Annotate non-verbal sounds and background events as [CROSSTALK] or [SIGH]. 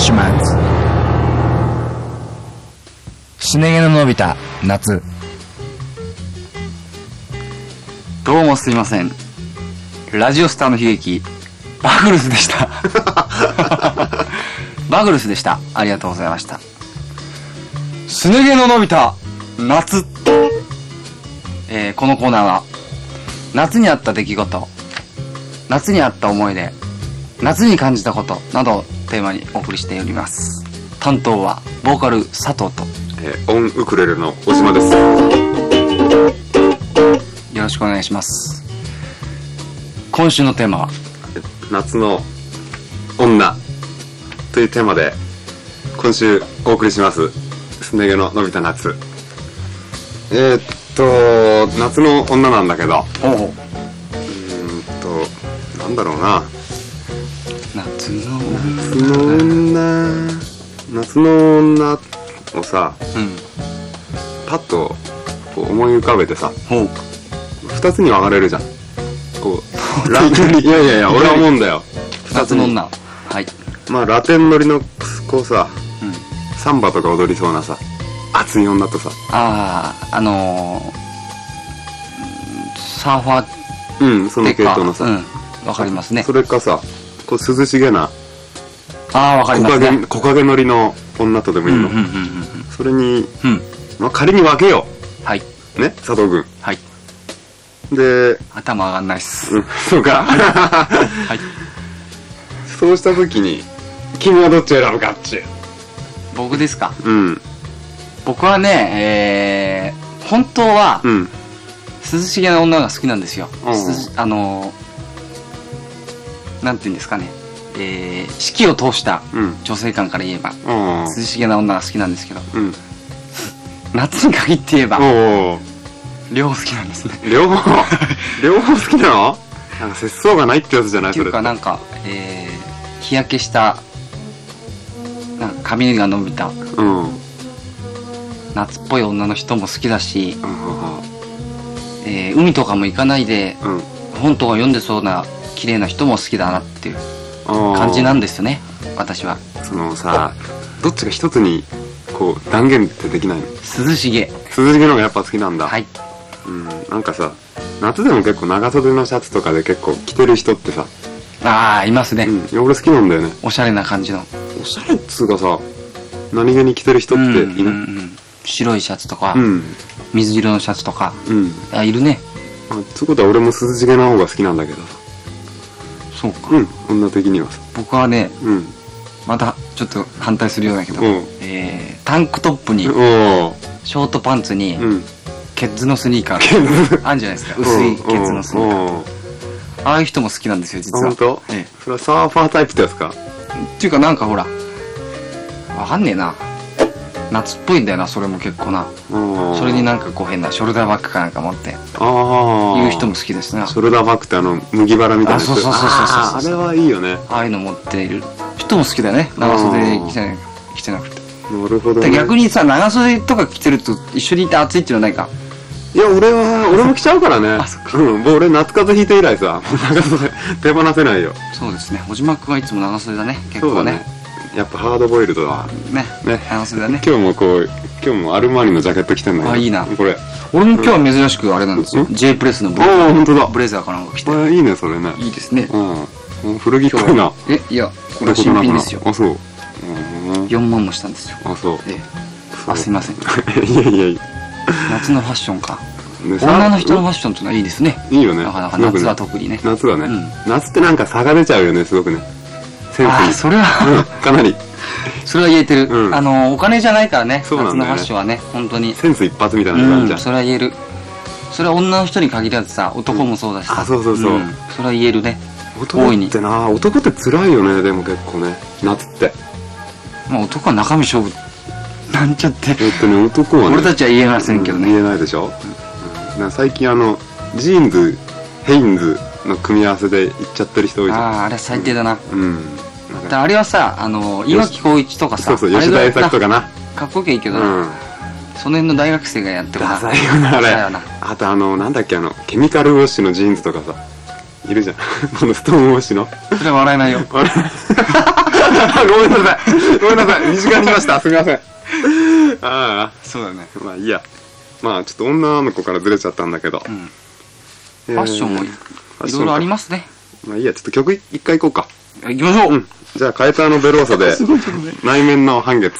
シュマンズすね毛の伸びた夏。どうもすません。ラジオスターの悲劇。バグルスでした。[LAUGHS] バグルスでした。ありがとうございました。すね毛の伸びた夏、えー、このコーナーは夏にあった出来事夏にあった思い出夏に感じたことなどテーマにお送りしております。担当は、ボーカル佐藤と、えー、オンウクレレの小島です。よろしくお願いします。今週のテーマは、夏の女というテーマで、今週お送りします。すね毛の伸びた夏。えー、っと、夏の女なんだけど、うーんと、なんだろうな。夏の、女、夏の女をさ、うん。パッとこう思い浮かべてさ、ほう。二つに分かれるじゃん。こう、[LAUGHS] ラいやいやいや、俺は思うんだよ。夏の女。はい。まあラテン乗りのこうさうん。サンバとか踊りそうなさ熱い女とさああ、あのー、サーファーうんその系統のさ、うん。わかりますねそ。れかさこう涼しげなああ、わかりますね。木陰乗りの女とでもいいの、うんうんうんそれに、うん。うん。まあ、仮に分けよはい。うね佐藤君はい。で、頭上がんないっす。うん、そうかはい。そうした時に君はどっちを選ぶかっちゅう僕ですか？うん僕はね、えー、本当は、うん涼しげな女が好きなんですよ。あのー、なんて言うんですかね。えー、四季を通したうん。女性感から言えば、うん。涼しげな女が好きなんですけど、うん。[LAUGHS] 夏に限って言えば、両方好きなんですね。両方？[LAUGHS] 両方好きなの？なんか節操がないってやつじゃない？っていうかなんか、えー、日焼けした、なんか髪が伸びたうん。うん夏っぽい女の人も好きだし、うん。えー、海とかも行かないでうん。本とか読んでそうな綺麗な人も好きだなっていううん感じなんですよね私は。そのさどっちか一つにこう断言ってできないの？涼しげ。涼しげの方がやっぱ好きなんだ、はい。うん、なんかさ夏でも結構長袖のシャツとかで結構着てる人ってさ、ああいますね、うん、俺好きなんだよね。おしゃれな感じの。おしゃれっつうかさ何気に着てる人っていうんうんなうん。白いシャツとか、うん。水色のシャツとかうん。あいるね。あつうことは俺も涼しげな方が好きなんだけどさそうか、うん女的には。さ僕はねうん。またちょっと反対するようだけど、うん。えー、タンクトップにショートパンツにうん。ケッズのスニーカーあるんじゃないですか。薄いケッズのスニーカー。ーああいう人も好きなんですよ実は。本当？えそれはサーファータイプってやつか？えっていうかなんかほらわかんねえな夏っぽいんだよなそれも結構な。そそれになんかこう変なショルダーバッグかなんか持って。ああいう人も好きですねショルダー。バッグってあの麦わらみたいなそうそうそうそうそう。あれはいいよね。ああいうの持っている人も好きだよね。長袖着てな着てなくて。なるほど、ね、で逆にさ長袖とか着てると一緒にいて暑いっていうのはないか？いや俺は俺も着ちゃうからね。あそっか。うん。もう俺夏風邪ひいて以来さ [LAUGHS] 長袖手放せないよ。そうですね。小島君はいつも長袖だね。結構ねやっぱハードボイルドだねね。長袖だね。今日もこう今日もアルマーニのジャケット着てんだけどあいいな。これ。俺も今日は珍しくあれなんですよ。うん。J プレスのブあレザー。あ本当だ。ブレザーかなんか着て。いいねそれね。いいですね。うん。古着っぽいな。えいやこれは新品ですよ。あそう。うん。4万もしたんですよ。あそう。ええ。あすいません。[LAUGHS] いやいやいや。夏のファッションか。女の人のファッションってのはいいですね。いいよね。なかなか夏は特にね。夏はね、うん。夏ってなんか差が出ちゃうよねすごくねセにそれは。うんかなり。それは言えてる、うん。あのお金じゃないからねそうなんだよね。夏のファッションはね本当に。センス一発みたいなうん感じじゃん、それは言える。それは女の人に限らずさ男もそうだしさ、あそうそうそう。ん。それは言えるね。いにってな男って辛いよねでも結構ね。夏って。まあ男は中身勝負。なんちゃって。えっとね男はね俺たちは言えませんけどね、言えないでしょ、うん、最近あのジーンズヘインズの組み合わせで行っちゃってる人多いじゃん。あああれ最低だな、うんあれはさあの岩城浩一とかさそうそう吉田栄作とかなかっこいいけどな、うんその辺の大学生がやってるなダサいよなあれあとあのなんだっけあのケミカルウォッシュのジーンズとかさいるじゃん。[LAUGHS] このストーンウォッシュの。それは笑えないよ。[LAUGHS] ごめんなさい。ごめんなさい。身近にいました。すみません。あそうだね。あ、まあいいや。まあちょっと女の子からずれちゃったんだけど。うん。フファッションもいいろいろありますね。まあいいや、ちょっと曲一回行こうか。行きましょう、うん。じゃあ、カエターのベローサで。[LAUGHS] 内面の半月。